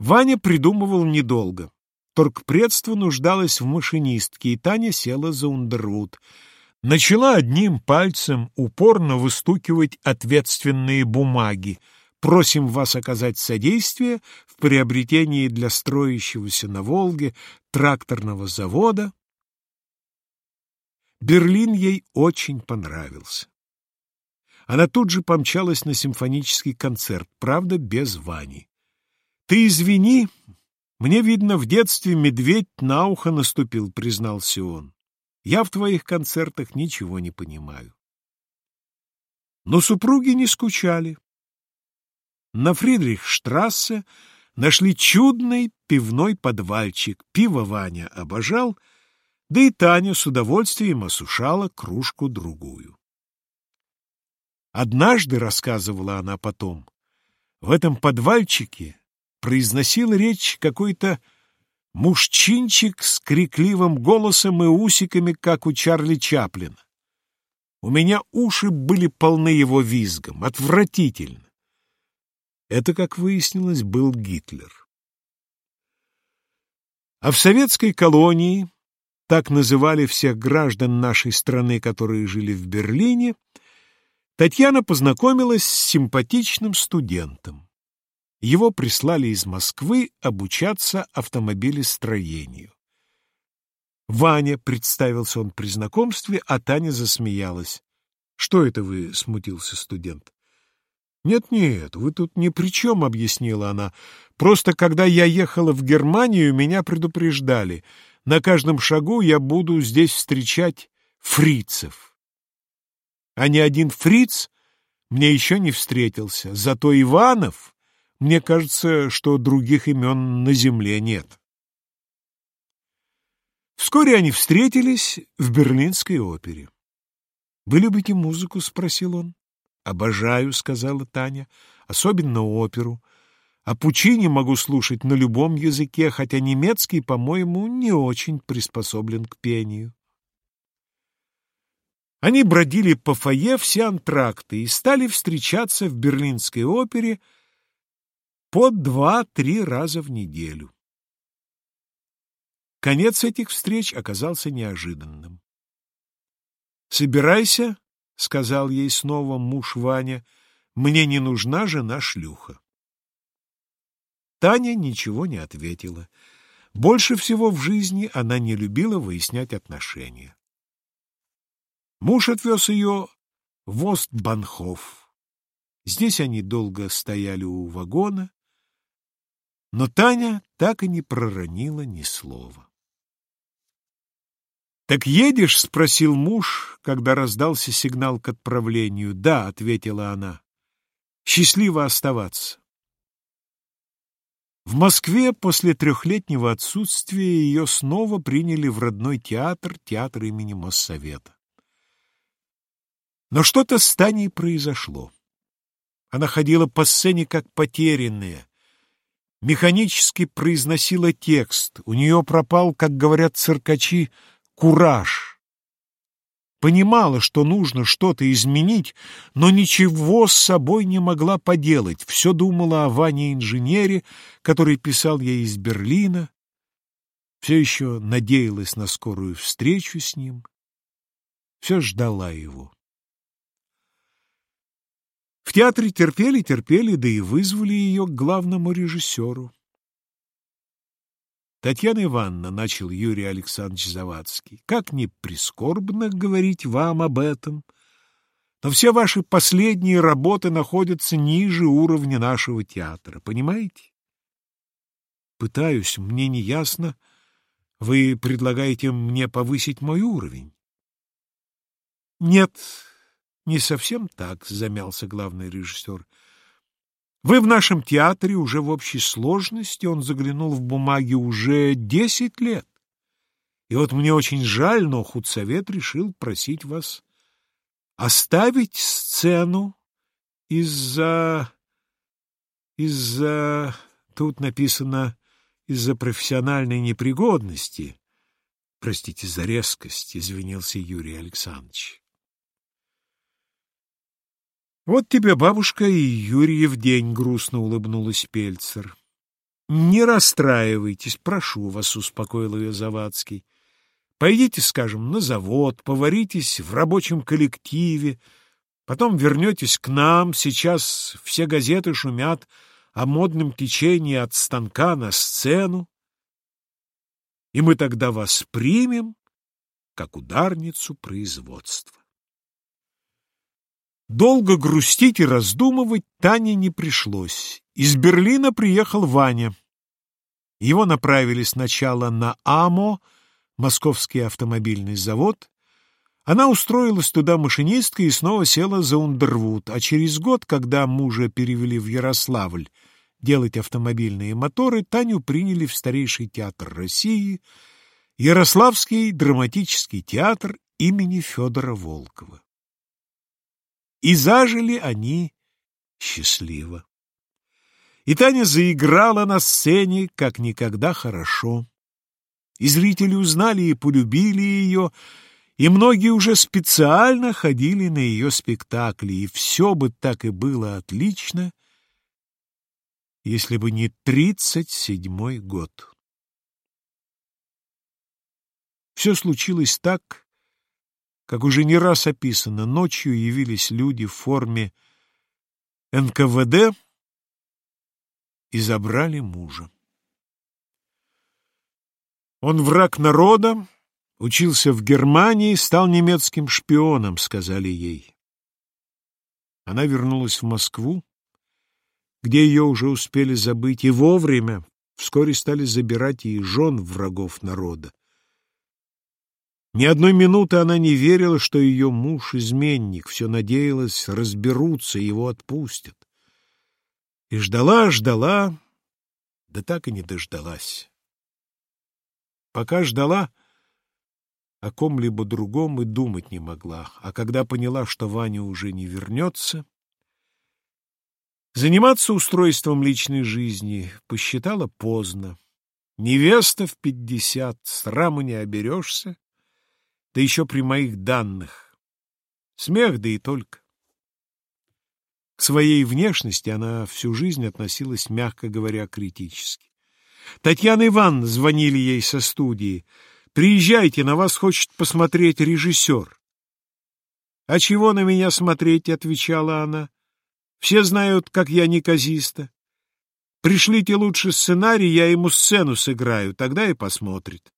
Ваня придумывал недолго. Торгпредство нуждалось в машинистке, и Таня села за Ундервуд. Начала одним пальцем упорно выстукивать ответственные бумаги. Просим вас оказать содействие в приобретении для строящегося на Волге тракторного завода. Берлин ей очень понравился. Она тут же помчалась на симфонический концерт, правда, без Вани. «Ты извини, мне, видно, в детстве медведь на ухо наступил», — признался он. «Я в твоих концертах ничего не понимаю». Но супруги не скучали. На Фридрихштрассе нашли чудный пивной подвальчик. Пиво Ваня обожал, да и Таня с удовольствием осушала кружку-другую. Однажды, рассказывала она потом, в этом подвальчике произносил речь какой-то мужчинчик с крикливым голосом и усиками, как у Чарли Чаплина. У меня уши были полны его визгом, отвратительно. Это, как выяснилось, был Гитлер. А в советской колонии, так называли всех граждан нашей страны, которые жили в Берлине, Татьяна познакомилась с симпатичным студентом. Его прислали из Москвы обучаться автомобилестроению. Ваня, представился он при знакомстве, а Таня засмеялась. — Что это вы? — смутился студент. «Нет-нет, вы тут ни при чем», — объяснила она. «Просто когда я ехала в Германию, меня предупреждали. На каждом шагу я буду здесь встречать фрицев. А ни один фриц мне еще не встретился. Зато Иванов, мне кажется, что других имен на земле нет». Вскоре они встретились в Берлинской опере. «Вы любите музыку?» — спросил он. «Обожаю», — сказала Таня, — «особенно оперу. А Пучини могу слушать на любом языке, хотя немецкий, по-моему, не очень приспособлен к пению». Они бродили по фойе все антракты и стали встречаться в Берлинской опере по два-три раза в неделю. Конец этих встреч оказался неожиданным. «Собирайся», — сказал ей снова муж Ваня, — «мне не нужна жена-шлюха». Таня ничего не ответила. Больше всего в жизни она не любила выяснять отношения. Муж отвез ее в Остбанхоф. Здесь они долго стояли у вагона, но Таня так и не проронила ни слова. «Так едешь?» — спросил муж, когда раздался сигнал к отправлению. «Да», — ответила она. «Счастливо оставаться». В Москве после трехлетнего отсутствия ее снова приняли в родной театр, театр имени Моссовета. Но что-то с Таней произошло. Она ходила по сцене как потерянная, механически произносила текст, у нее пропал, как говорят циркачи, кураж. Понимала, что нужно что-то изменить, но ничего с собой не могла поделать. Все думала о Ване-инженере, который писал ей из Берлина. Все еще надеялась на скорую встречу с ним. Все ждала его. В театре терпели-терпели, да и вызвали ее к главному режиссеру. Татьяна Ивановна, — начал Юрий Александрович Завадский, — как не прискорбно говорить вам об этом, но все ваши последние работы находятся ниже уровня нашего театра, понимаете? Пытаюсь, мне не ясно. Вы предлагаете мне повысить мой уровень? Нет, не совсем так, — замялся главный режиссер. Вы в нашем театре уже в общей сложности, он заглянул в бумаги, уже десять лет. И вот мне очень жаль, но худсовет решил просить вас оставить сцену из-за... из-за... Тут написано «из-за профессиональной непригодности». Простите за резкость, извинился Юрий Александрович. Вот тебе бабушка и Юрьев день, грустно улыбнулась Пельцер. Не расстраивайтесь, прошу вас, — успокоил ее Завадский. Пойдите, скажем, на завод, поваритесь в рабочем коллективе, потом вернетесь к нам, сейчас все газеты шумят о модном течении от станка на сцену, и мы тогда вас примем как ударницу производства. Долго грустить и раздумывать Тане не пришлось. Из Берлина приехал Ваня. Его направили сначала на АМО, Московский автомобильный завод. Она устроилась туда машинисткой и снова села за Ундервуд, а через год, когда мужа перевели в Ярославль делать автомобильные моторы, Таню приняли в старейший театр России, Ярославский драматический театр имени Федора Волкова. И зажили они счастливо. И Таня заиграла на сцене как никогда хорошо. И зрители узнали и полюбили ее, и многие уже специально ходили на ее спектакли, и все бы так и было отлично, если бы не тридцать седьмой год. Все случилось так, как уже не раз описано, ночью явились люди в форме НКВД и забрали мужа. Он враг народа, учился в Германии, стал немецким шпионом, сказали ей. Она вернулась в Москву, где ее уже успели забыть, и вовремя вскоре стали забирать и жен врагов народа. Ни одной минуты она не верила, что ее муж — изменник, все надеялась, разберутся, его отпустят. И ждала, ждала, да так и не дождалась. Пока ждала, о ком-либо другом и думать не могла, а когда поняла, что Ваня уже не вернется, заниматься устройством личной жизни посчитала поздно. Невеста в пятьдесят, сраму не оберешься, да еще при моих данных. Смех, да и только. К своей внешности она всю жизнь относилась, мягко говоря, критически. Татьяна Ивановна звонили ей со студии. «Приезжайте, на вас хочет посмотреть режиссер». «А чего на меня смотреть?» — отвечала она. «Все знают, как я неказиста. Пришлите лучше сценарий, я ему сцену сыграю, тогда и посмотрит».